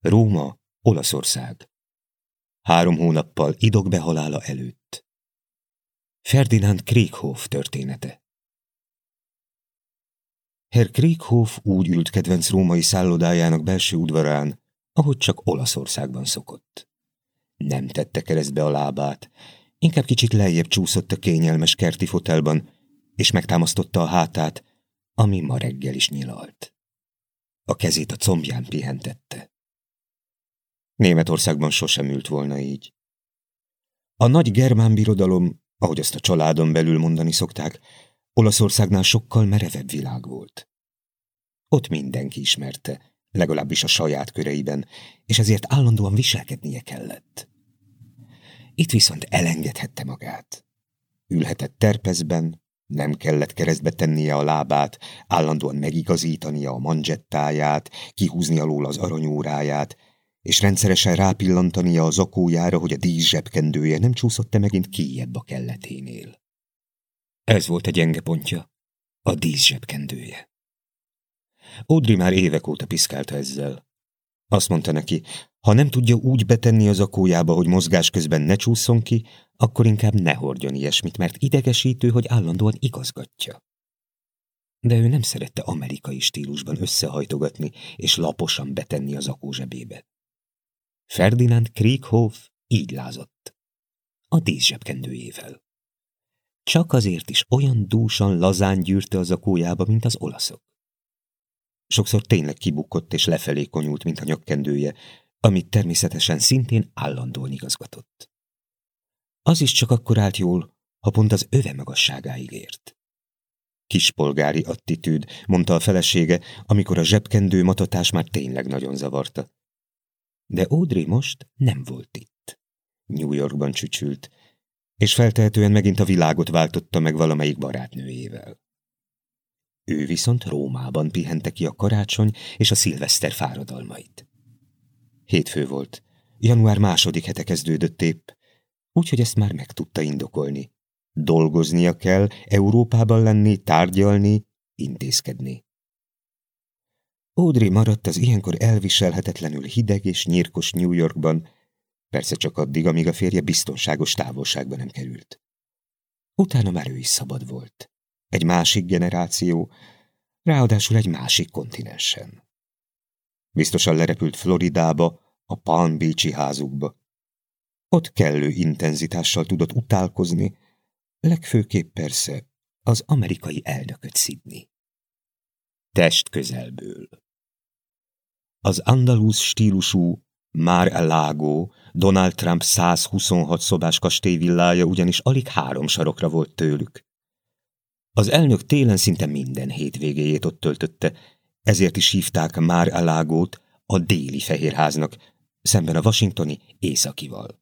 Róma, Olaszország. Három hónappal idog behalála előtt. Ferdinand Krieghoff története. Herr Krieghoff úgy ült kedvenc római szállodájának belső udvarán, ahogy csak Olaszországban szokott. Nem tette keresztbe a lábát, inkább kicsit lejjebb csúszott a kényelmes kerti fotelban, és megtámasztotta a hátát, ami ma reggel is nyilalt. A kezét a combján pihentette. Németországban sosem ült volna így. A nagy germán birodalom, ahogy azt a családon belül mondani szokták, Olaszországnál sokkal merevebb világ volt. Ott mindenki ismerte, legalábbis a saját köreiben, és ezért állandóan viselkednie kellett. Itt viszont elengedhette magát. Ülhetett terpezben, nem kellett keresztbe tennie a lábát, állandóan megigazítania a manzsettáját, kihúzni alól az aranyóráját, és rendszeresen rápillantania a zakójára, hogy a dísz zsebkendője nem csúszott-e megint kijebb a kelleténél. Ez volt a gyenge pontja, a dísz zsebkendője. Audrey már évek óta piszkálta ezzel. Azt mondta neki, ha nem tudja úgy betenni az akójába, hogy mozgás közben ne csúszson ki, akkor inkább ne hordjon ilyesmit, mert idegesítő, hogy állandóan igazgatja. De ő nem szerette amerikai stílusban összehajtogatni és laposan betenni az akó zsebébe. Ferdinand Krieghoff így lázott. A díszsebkendőjével. Csak azért is olyan dúsan lazán gyűrte az akójába, mint az olaszok. Sokszor tényleg kibukott és lefelé konyult, mint a nyakkendője, amit természetesen szintén állandóan igazgatott. Az is csak akkor állt jól, ha pont az öve magasságáig ért. Kispolgári attitűd, mondta a felesége, amikor a zsebkendő matatás már tényleg nagyon zavarta. De Audrey most nem volt itt. New Yorkban csücsült, és feltehetően megint a világot váltotta meg valamelyik barátnőjével. Ő viszont Rómában pihente ki a karácsony és a szilveszter fáradalmait. Hétfő volt. Január második hete kezdődött épp, úgyhogy ezt már meg tudta indokolni. Dolgoznia kell, Európában lenni, tárgyalni, intézkedni. Audrey maradt az ilyenkor elviselhetetlenül hideg és nyírkos New Yorkban, persze csak addig, amíg a férje biztonságos távolságba nem került. Utána már ő is szabad volt. Egy másik generáció, ráadásul egy másik kontinensen. Biztosan lerepült Floridába, a Palm Beach-i házukba. Ott kellő intenzitással tudott utálkozni, legfőképp persze az amerikai elnököt szidni. Test közelből. Az andalúz stílusú Mar a Lago, Donald Trump 126 szobás kastélyvillája ugyanis alig három sarokra volt tőlük. Az elnök télen szinte minden hétvégéjét ott töltötte, ezért is hívták Mar a Lago-t a déli fehérháznak, szemben a washingtoni északival.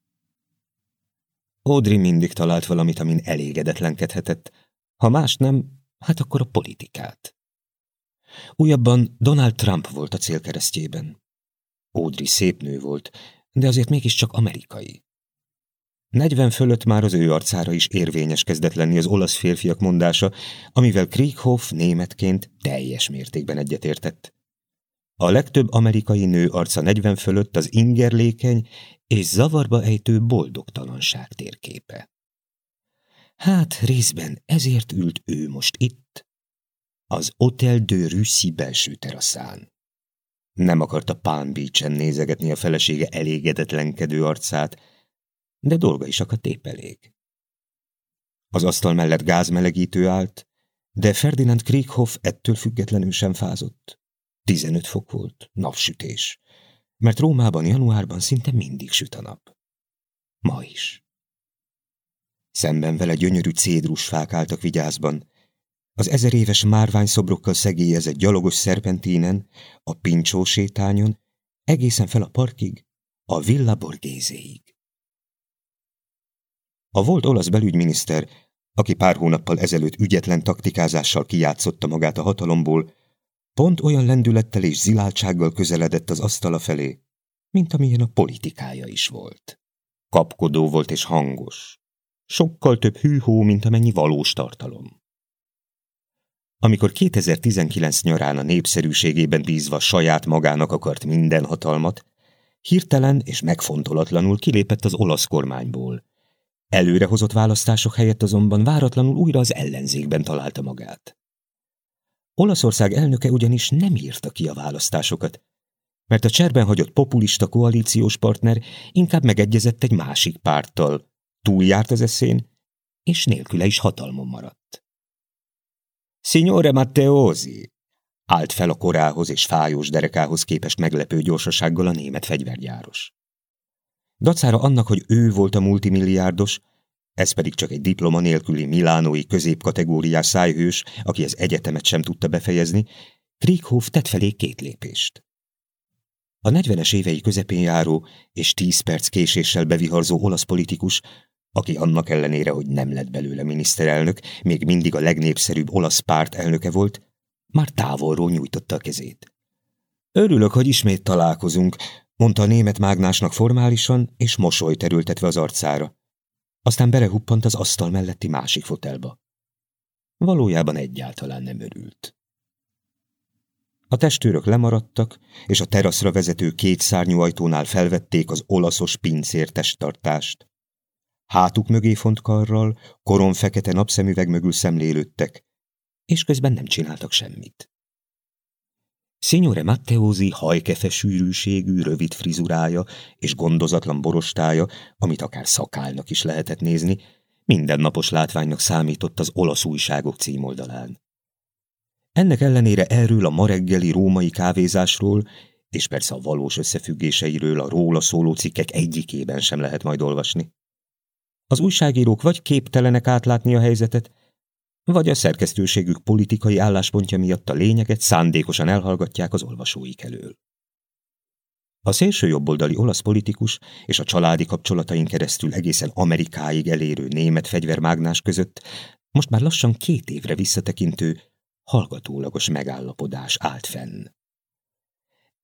Audrey mindig talált valamit, amin elégedetlenkedhetett. Ha más nem, hát akkor a politikát. Újabban Donald Trump volt a célkeresztjében. Audrey szép nő volt, de azért mégiscsak amerikai. Negyven fölött már az ő arcára is érvényes kezdett lenni az olasz férfiak mondása, amivel Krieghoff németként teljes mértékben egyetértett. A legtöbb amerikai nő arca 40 fölött az ingerlékeny és zavarba ejtő boldogtalanság térképe. Hát részben ezért ült ő most itt, az Hotel de Russie belső teraszán. Nem akarta Palm Beach-en nézegetni a felesége elégedetlenkedő arcát, de dolga is akadt épp elég. Az asztal mellett gázmelegítő állt, de Ferdinand Krieghoff ettől függetlenül sem fázott. 15 fok volt, napsütés, mert Rómában januárban szinte mindig süt a nap. Ma is. Szemben vele gyönyörű cédrusfák álltak vigyázban, az ezer éves márványszobrokkal szegélyezett gyalogos szerpentínen, a pincsó sétányon, egészen fel a parkig, a Villa Borgézéig. A volt olasz belügyminiszter, aki pár hónappal ezelőtt ügyetlen taktikázással kijátszotta magát a hatalomból, Pont olyan lendülettel és ziláltsággal közeledett az asztala felé, mint amilyen a politikája is volt. Kapkodó volt és hangos. Sokkal több hűhó, mint amennyi valós tartalom. Amikor 2019 nyarán a népszerűségében bízva saját magának akart minden hatalmat, hirtelen és megfontolatlanul kilépett az olasz kormányból. Előrehozott választások helyett azonban váratlanul újra az ellenzékben találta magát. Olaszország elnöke ugyanis nem írta ki a választásokat, mert a cserben hagyott populista koalíciós partner inkább megegyezett egy másik párttal, túljárt az eszén, és nélküle is hatalmon maradt. Signore Matteosi! Állt fel a korához és fájós derekához képest meglepő gyorsasággal a német fegyvergyáros. Dacára annak, hogy ő volt a multimilliárdos, ez pedig csak egy diploma nélküli milánói középkategóriás szájhős, aki az egyetemet sem tudta befejezni, Krieghoff tett felé két lépést. A 40-es évei közepén járó és tíz perc késéssel beviharzó olasz politikus, aki annak ellenére, hogy nem lett belőle miniszterelnök, még mindig a legnépszerűbb olasz párt elnöke volt, már távolról nyújtotta a kezét. Örülök, hogy ismét találkozunk, mondta a német mágnásnak formálisan, és mosoly terültetve az arcára. Aztán belehuppant az asztal melletti másik fotelba. Valójában egyáltalán nem örült. A testőrök lemaradtak, és a teraszra vezető két szárnyú ajtónál felvették az olaszos pincér testtartást. Hátuk mögé font karral, koron fekete napszemüveg mögül szemlélődtek, és közben nem csináltak semmit. Signore Matteózi hajkefe sűrűségű, rövid frizurája és gondozatlan borostája, amit akár szakálnak is lehetett nézni, mindennapos látványnak számított az olasz újságok címoldalán. Ennek ellenére erről a ma reggeli római kávézásról, és persze a valós összefüggéseiről a róla szóló cikkek egyikében sem lehet majd olvasni. Az újságírók vagy képtelenek átlátni a helyzetet, vagy a szerkesztőségük politikai álláspontja miatt a lényeget szándékosan elhallgatják az olvasóik elől. A szélső jobboldali olasz politikus és a családi kapcsolatain keresztül egészen Amerikáig elérő német fegyvermágnás között most már lassan két évre visszatekintő, hallgatólagos megállapodás állt fenn.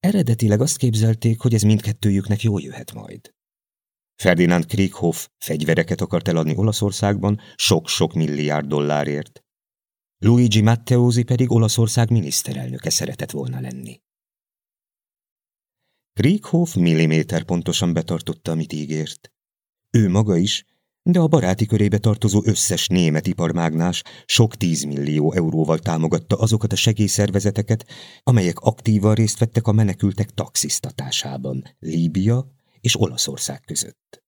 Eredetileg azt képzelték, hogy ez mindkettőjüknek jól jöhet majd. Ferdinand Krieghoff fegyvereket akart eladni Olaszországban sok-sok milliárd dollárért. Luigi Matteosi pedig Olaszország miniszterelnöke szeretett volna lenni. Krieghoff milliméter pontosan betartotta, amit ígért. Ő maga is, de a baráti körébe tartozó összes német iparmágnás sok tízmillió euróval támogatta azokat a segélyszervezeteket, amelyek aktívan részt vettek a menekültek taxisztatásában, Líbia és Olaszország között.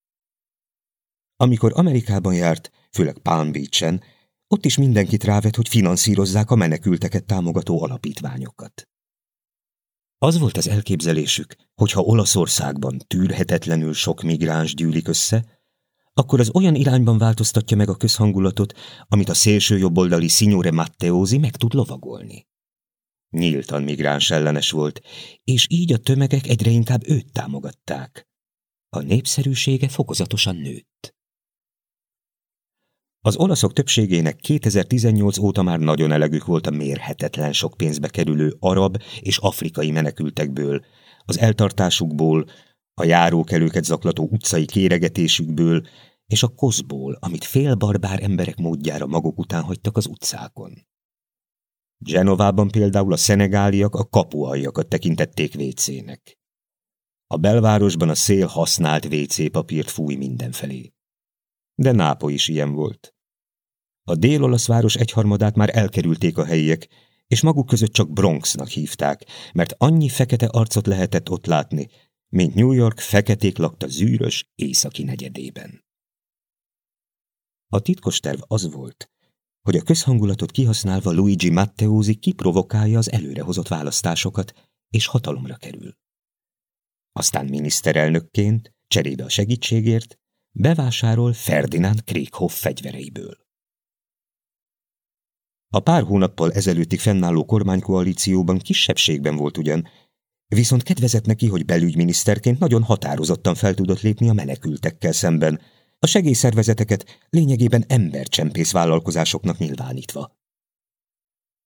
Amikor Amerikában járt, főleg Palm Beach-en, ott is mindenkit rávet, hogy finanszírozzák a menekülteket támogató alapítványokat. Az volt az elképzelésük, hogy ha Olaszországban tűrhetetlenül sok migráns gyűlik össze, akkor az olyan irányban változtatja meg a közhangulatot, amit a szélső jobboldali Signore Matteosi meg tud lovagolni. Nyíltan migráns ellenes volt, és így a tömegek egyre inkább őt támogatták a népszerűsége fokozatosan nőtt. Az olaszok többségének 2018 óta már nagyon elegük volt a mérhetetlen sok pénzbe kerülő arab és afrikai menekültekből, az eltartásukból, a járókelőket zaklató utcai kéregetésükből, és a koszból, amit félbarbár emberek módjára maguk után hagytak az utcákon. Genovában például a szenegáliak a kapualjakat tekintették vécének. A belvárosban a szél használt WC papírt fúj mindenfelé. De Nápo is ilyen volt. A dél-olasz város egyharmadát már elkerülték a helyiek, és maguk között csak Bronxnak hívták, mert annyi fekete arcot lehetett ott látni, mint New York feketék lakta zűrös északi negyedében. A titkos terv az volt, hogy a közhangulatot kihasználva Luigi Matteosi kiprovokálja az előrehozott választásokat, és hatalomra kerül. Aztán miniszterelnökként, cserébe a segítségért, bevásárol Ferdinand Krieghoff fegyvereiből. A pár hónappal ezelőttig fennálló kormánykoalícióban kisebbségben volt ugyan, viszont kedvezett neki, hogy belügyminiszterként nagyon határozottan fel tudott lépni a menekültekkel szemben, a segélyszervezeteket lényegében embercsempész vállalkozásoknak nyilvánítva.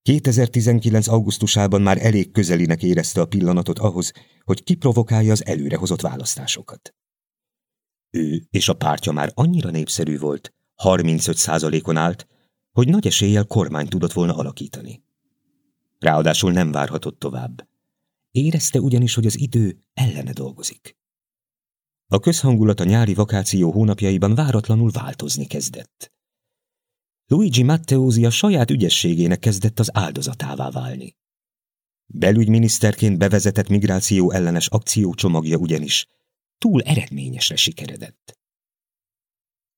2019. augusztusában már elég közelinek érezte a pillanatot ahhoz, hogy kiprovokálja az előrehozott választásokat. Ő és a pártja már annyira népszerű volt, 35%-on állt, hogy nagy eséllyel kormány tudott volna alakítani. Ráadásul nem várhatott tovább. Érezte ugyanis, hogy az idő ellene dolgozik. A közhangulat a nyári vakáció hónapjaiban váratlanul változni kezdett. Luigi Matteosi a saját ügyességének kezdett az áldozatává válni. Belügyminiszterként bevezetett migráció ellenes akciócsomagja ugyanis túl eredményesre sikeredett.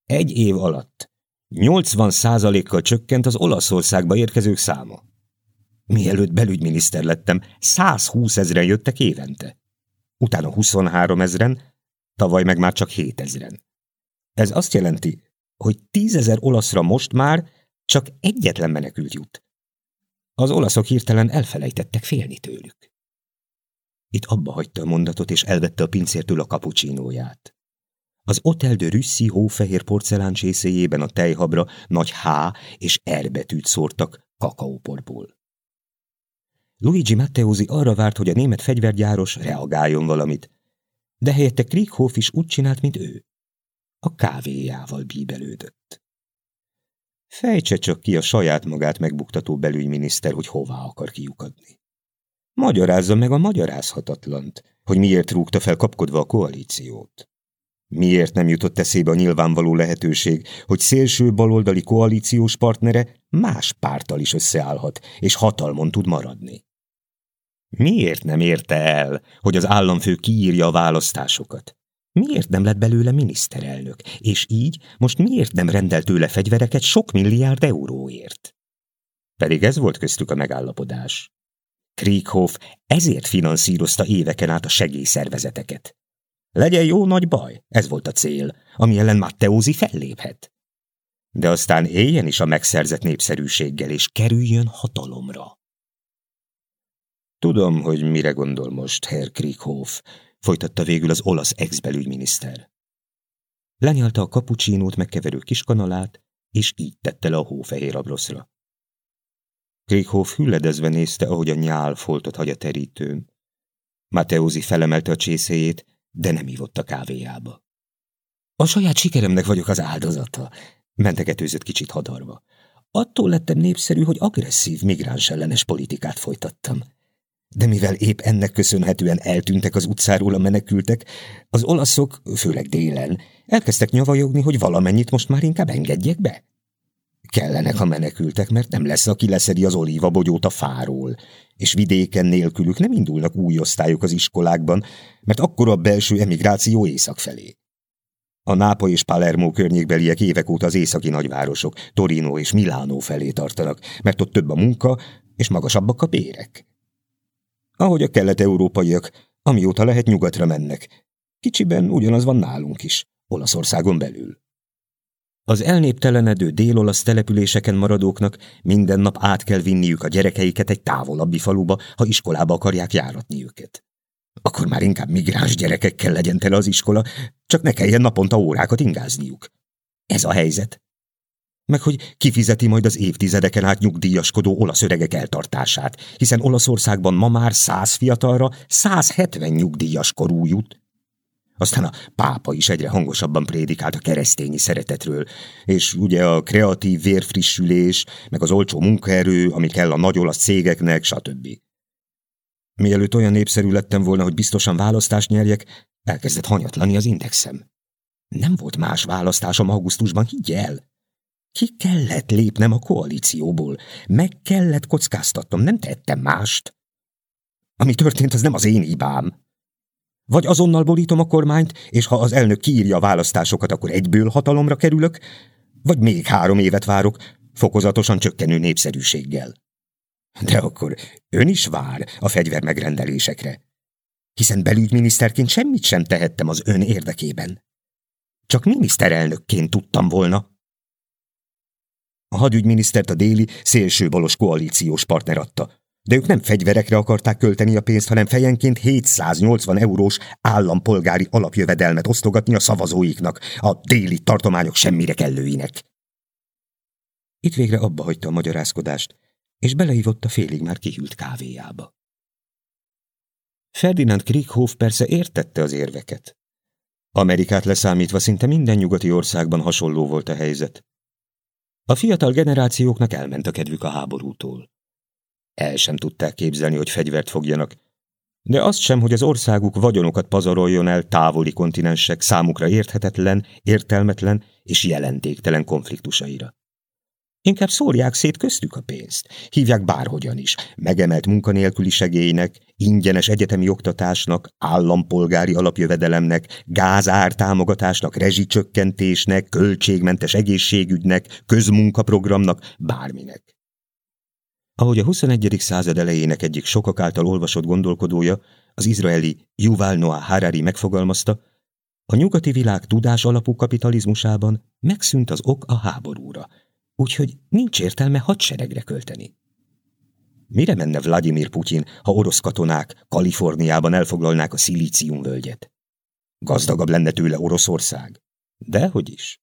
Egy év alatt 80 százalékkal csökkent az Olaszországba érkezők száma. Mielőtt belügyminiszter lettem, 120 ezeren jöttek évente. Utána 23 ezeren, tavaly meg már csak 7 ezeren. Ez azt jelenti, hogy 10 ezer olaszra most már csak egyetlen menekült jut. Az olaszok hirtelen elfelejtettek félni tőlük. Itt abba hagyta a mondatot, és elvette a pincértől a kapucsinóját. Az Hotel de Russi hófehér porcelán csészéjében a tejhabra nagy H és R betűt szórtak kakaóporból. Luigi Matteosi arra várt, hogy a német fegyvergyáros reagáljon valamit, de helyette Krieghoff is úgy csinált, mint ő. A kávéjával bíbelődött. Fejtse csak ki a saját magát megbuktató belügyminiszter, hogy hová akar kiukadni. Magyarázza meg a magyarázhatatlant, hogy miért rúgta fel kapkodva a koalíciót. Miért nem jutott eszébe a nyilvánvaló lehetőség, hogy szélső baloldali koalíciós partnere más pártal is összeállhat, és hatalmon tud maradni? Miért nem érte el, hogy az államfő kiírja a választásokat? Miért nem lett belőle miniszterelnök, és így most miért nem rendelt tőle fegyvereket sok milliárd euróért? Pedig ez volt köztük a megállapodás. Krieghoff ezért finanszírozta éveken át a segélyszervezeteket. Legyen jó nagy baj, ez volt a cél, ami ellen Matteózi felléphet. De aztán éljen is a megszerzett népszerűséggel, és kerüljön hatalomra. Tudom, hogy mire gondol most, Herr Krieghoff, folytatta végül az olasz ex-belügyminiszter. Lenyalta a kapucsinót megkeverő kiskanalát, és így tette le a hófehér abroszra. Krieghoff hülledezve nézte, ahogy a nyál foltot hagy a terítőn. Mateusi felemelte a csészéjét, de nem ívott a kávéjába. A saját sikeremnek vagyok az áldozata, mentegetőzött kicsit hadarva. Attól lettem népszerű, hogy agresszív migráns ellenes politikát folytattam. De mivel épp ennek köszönhetően eltűntek az utcáról a menekültek, az olaszok, főleg délen, elkezdtek nyavajogni, hogy valamennyit most már inkább engedjek be. Kellenek a menekültek, mert nem lesz, aki leszedi az olívabogyót a fáról, és vidéken nélkülük nem indulnak új osztályok az iskolákban, mert akkor a belső emigráció észak felé. A Nápa és Palermo környékbeliek évek óta az északi nagyvárosok, Torino és Milánó felé tartanak, mert ott több a munka, és magasabbak a bérek. Ahogy a kelet-európaiak, amióta lehet nyugatra mennek. Kicsiben ugyanaz van nálunk is, Olaszországon belül. Az elnéptelenedő dél-olasz településeken maradóknak minden nap át kell vinniük a gyerekeiket egy távolabbi faluba, ha iskolába akarják járatni őket. Akkor már inkább migráns gyerekekkel legyen tele az iskola, csak ne kelljen naponta órákat ingázniuk. Ez a helyzet. Meg hogy kifizeti majd az évtizedeken át nyugdíjaskodó olasz öregek eltartását, hiszen Olaszországban ma már száz fiatalra 170 nyugdíjas korú jut. Aztán a pápa is egyre hangosabban prédikált a keresztényi szeretetről, és ugye a kreatív vérfrissülés, meg az olcsó munkaerő, ami kell a nagy olasz cégeknek, stb. Mielőtt olyan népszerű lettem volna, hogy biztosan választást nyerjek, elkezdett hanyatlani az indexem. Nem volt más választásom augusztusban, higgy el! Ki kellett lépnem a koalícióból, meg kellett kockáztatnom, nem tettem mást. Ami történt, az nem az én hibám. Vagy azonnal borítom a kormányt, és ha az elnök kiírja a választásokat, akkor egyből hatalomra kerülök, vagy még három évet várok, fokozatosan csökkenő népszerűséggel. De akkor ön is vár a fegyver megrendelésekre, hiszen belügyminiszterként semmit sem tehettem az ön érdekében. Csak miniszterelnökként tudtam volna. A hadügyminisztert a déli, szélsőbalos koalíciós partner adta, de ők nem fegyverekre akarták költeni a pénzt, hanem fejenként 780 eurós állampolgári alapjövedelmet osztogatni a szavazóiknak, a déli tartományok semmire kellőinek. Itt végre abba hagyta a magyarázkodást, és beleívott a félig már kihűlt kávéjába. Ferdinand Krieghoff persze értette az érveket. Amerikát leszámítva szinte minden nyugati országban hasonló volt a helyzet. A fiatal generációknak elment a kedvük a háborútól. El sem tudták képzelni, hogy fegyvert fogjanak, De azt sem, hogy az országuk vagyonokat pazaroljon el távoli kontinensek számukra érthetetlen, értelmetlen és jelentéktelen konfliktusaira. Inkább szórják szét köztük a pénzt, hívják bárhogyan is, megemelt munkanélküli segélynek, ingyenes egyetemi oktatásnak, állampolgári alapjövedelemnek, gázár támogatásnak, rezsicsökkentésnek, költségmentes egészségügynek, közmunkaprogramnak, bárminek. Ahogy a 21. század elejének egyik sokak által olvasott gondolkodója, az izraeli Yuval Noah Harari megfogalmazta, a nyugati világ tudás alapú kapitalizmusában megszűnt az ok a háborúra, úgyhogy nincs értelme hadseregre költeni. Mire menne Vladimir Putyin, ha orosz katonák Kaliforniában elfoglalnák a szilíciumvölgyet? Gazdagabb lenne tőle Oroszország? Dehogy is.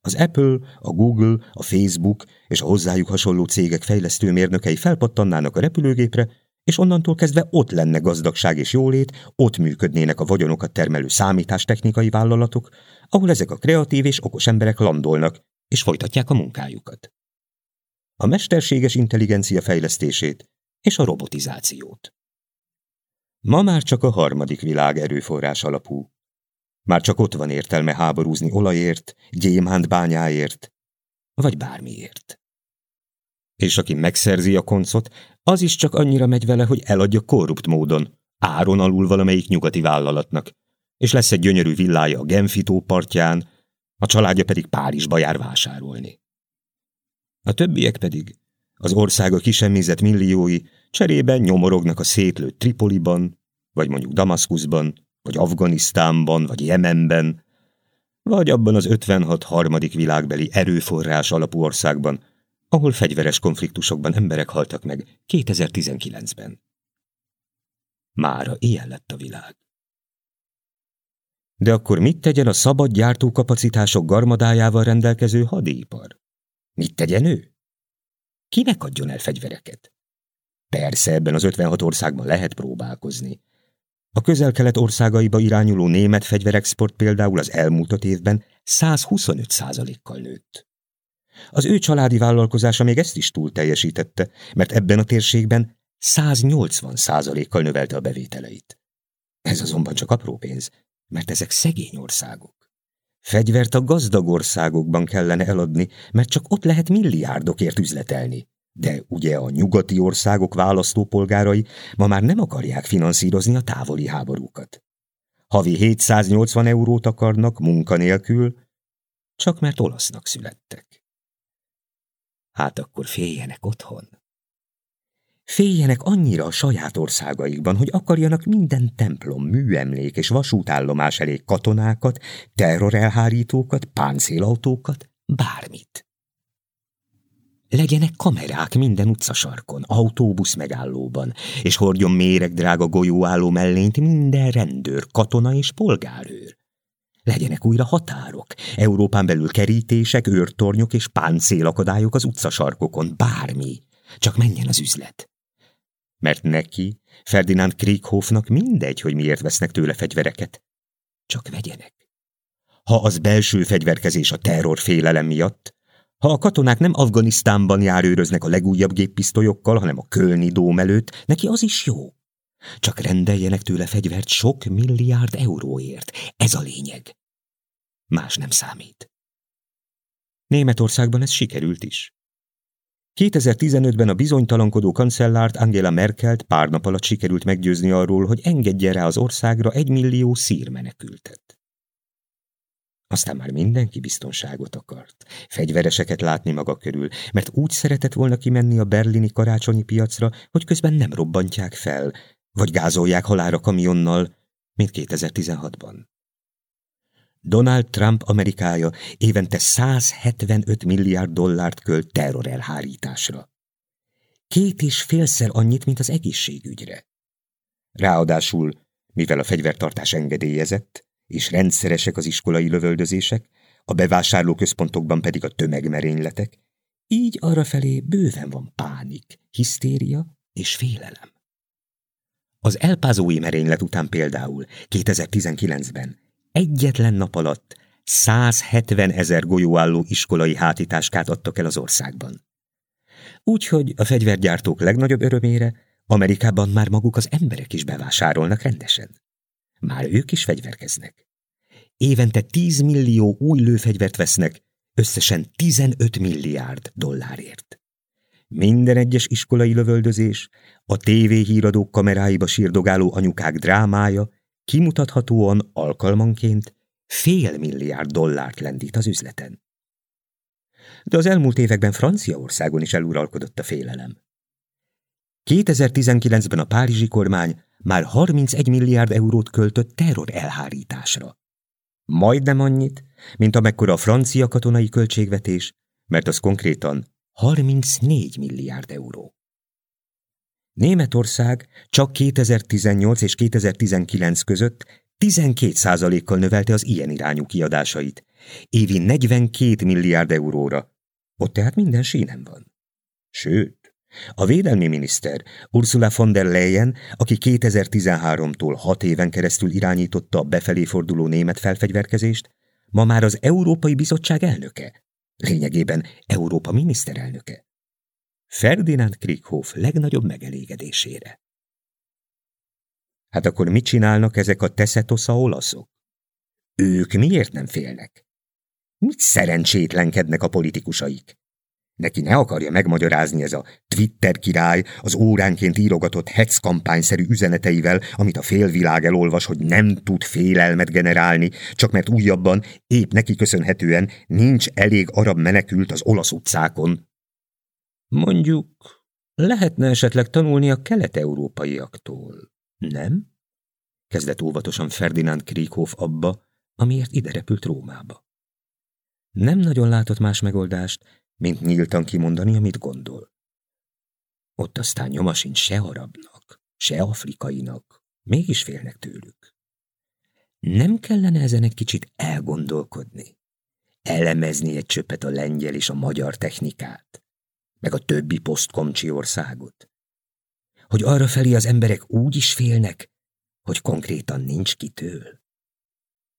Az Apple, a Google, a Facebook és a hozzájuk hasonló cégek fejlesztő mérnökei felpattannának a repülőgépre, és onnantól kezdve ott lenne gazdagság és jólét, ott működnének a vagyonokat termelő számítástechnikai vállalatok, ahol ezek a kreatív és okos emberek landolnak, és folytatják a munkájukat. A mesterséges intelligencia fejlesztését és a robotizációt. Ma már csak a harmadik világ erőforrás alapú. Már csak ott van értelme háborúzni olajért, gyémánt bányáért, vagy bármiért. És aki megszerzi a koncot, az is csak annyira megy vele, hogy eladja korrupt módon, áron alul valamelyik nyugati vállalatnak, és lesz egy gyönyörű villája a Genfitó partján, a családja pedig Párizsba jár vásárolni. A többiek pedig, az országa kisemmizett milliói cserében nyomorognak a szétlőtt Tripoliban, vagy mondjuk Damaszkuszban, vagy Afganisztánban, vagy Jemenben, vagy abban az 56 harmadik világbeli erőforrás alapú országban, ahol fegyveres konfliktusokban emberek haltak meg 2019-ben. Mára ilyen lett a világ. De akkor mit tegyen a szabad gyártókapacitások garmadájával rendelkező hadipar? Mit tegyen ő? Kinek adjon el fegyvereket? Persze ebben az 56 országban lehet próbálkozni. A közel-kelet országaiba irányuló német fegyverexport például az elmúlt évben 125 kal nőtt. Az ő családi vállalkozása még ezt is túl teljesítette, mert ebben a térségben 180 kal növelte a bevételeit. Ez azonban csak apró pénz, mert ezek szegény országok. Fegyvert a gazdag országokban kellene eladni, mert csak ott lehet milliárdokért üzletelni. De ugye a nyugati országok választópolgárai ma már nem akarják finanszírozni a távoli háborúkat. Havi 780 eurót akarnak munkanélkül, csak mert olasznak születtek. Hát akkor féljenek otthon. Féljenek annyira a saját országaikban, hogy akarjanak minden templom, műemlék és vasútállomás elé katonákat, terrorelhárítókat, páncélautókat, bármit. Legyenek kamerák minden utcasarkon, autóbusz megállóban, és hordjon méregdrága golyóálló mellényt minden rendőr, katona és polgárőr. Legyenek újra határok, Európán belül kerítések, őrtornyok és páncélakadályok az utcasarkokon, bármi. Csak menjen az üzlet. Mert neki, Ferdinand Krieghoffnak mindegy, hogy miért vesznek tőle fegyvereket. Csak vegyenek. Ha az belső fegyverkezés a terror félelem miatt, ha a katonák nem Afganisztánban járőröznek a legújabb géppisztolyokkal, hanem a Kölni dóm előtt, neki az is jó. Csak rendeljenek tőle fegyvert sok milliárd euróért. Ez a lényeg. Más nem számít. Németországban ez sikerült is. 2015-ben a bizonytalankodó kancellárt Angela Merkelt pár nap alatt sikerült meggyőzni arról, hogy engedje rá az országra egy millió szír menekültet. Aztán már mindenki biztonságot akart, fegyvereseket látni maga körül, mert úgy szeretett volna kimenni a berlini karácsonyi piacra, hogy közben nem robbantják fel, vagy gázolják halára kamionnal, mint 2016-ban. Donald Trump Amerikája évente 175 milliárd dollárt költ terrorelhárításra. Két és félszer annyit, mint az egészségügyre. Ráadásul, mivel a fegyvertartás engedélyezett, és rendszeresek az iskolai lövöldözések, a bevásárlóközpontokban pedig a tömegmerényletek, így arrafelé bőven van pánik, hisztéria és félelem. Az elpázói merénylet után például 2019-ben egyetlen nap alatt 170 ezer golyóálló iskolai hátításkát adtak el az országban. Úgyhogy a fegyvergyártók legnagyobb örömére Amerikában már maguk az emberek is bevásárolnak rendesen. Már ők is fegyverkeznek. Évente 10 millió új lőfegyvert vesznek, összesen 15 milliárd dollárért. Minden egyes iskolai lövöldözés, a tévéhíradók kameráiba sírdogáló anyukák drámája kimutathatóan alkalmanként fél milliárd dollárt lendít az üzleten. De az elmúlt években Franciaországon is eluralkodott a félelem. 2019-ben a párizsi kormány már 31 milliárd eurót költött terror elhárításra. Majdnem annyit, mint amekkora a francia katonai költségvetés, mert az konkrétan 34 milliárd euró. Németország csak 2018 és 2019 között 12% kal növelte az ilyen irányú kiadásait, évi 42 milliárd euróra. Ott tehát minden sínen van. Sőt, a védelmi miniszter Ursula von der Leyen, aki 2013-tól hat éven keresztül irányította a befelé forduló német felfegyverkezést, ma már az Európai Bizottság elnöke, lényegében Európa miniszterelnöke. Ferdinand Krieghoff legnagyobb megelégedésére. Hát akkor mit csinálnak ezek a teszetosza olaszok? Ők miért nem félnek? Mit szerencsétlenkednek a politikusaik? Neki ne akarja megmagyarázni ez a Twitter király az óránként írogatott hetz kampányszerű üzeneteivel, amit a félvilág elolvas, hogy nem tud félelmet generálni, csak mert újabban, épp neki köszönhetően nincs elég arab menekült az olasz utcákon. Mondjuk, lehetne esetleg tanulni a kelet-európaiaktól, nem? Kezdett óvatosan Ferdinand Krieghoff abba, amiért ide repült Rómába. Nem nagyon látott más megoldást, mint nyíltan kimondani, amit gondol. Ott aztán nyoma sincs se arabnak, se afrikainak, mégis félnek tőlük. Nem kellene ezen egy kicsit elgondolkodni, elemezni egy csöppet a lengyel és a magyar technikát, meg a többi posztkomcsi országot, hogy arra felé az emberek úgy is félnek, hogy konkrétan nincs kitől.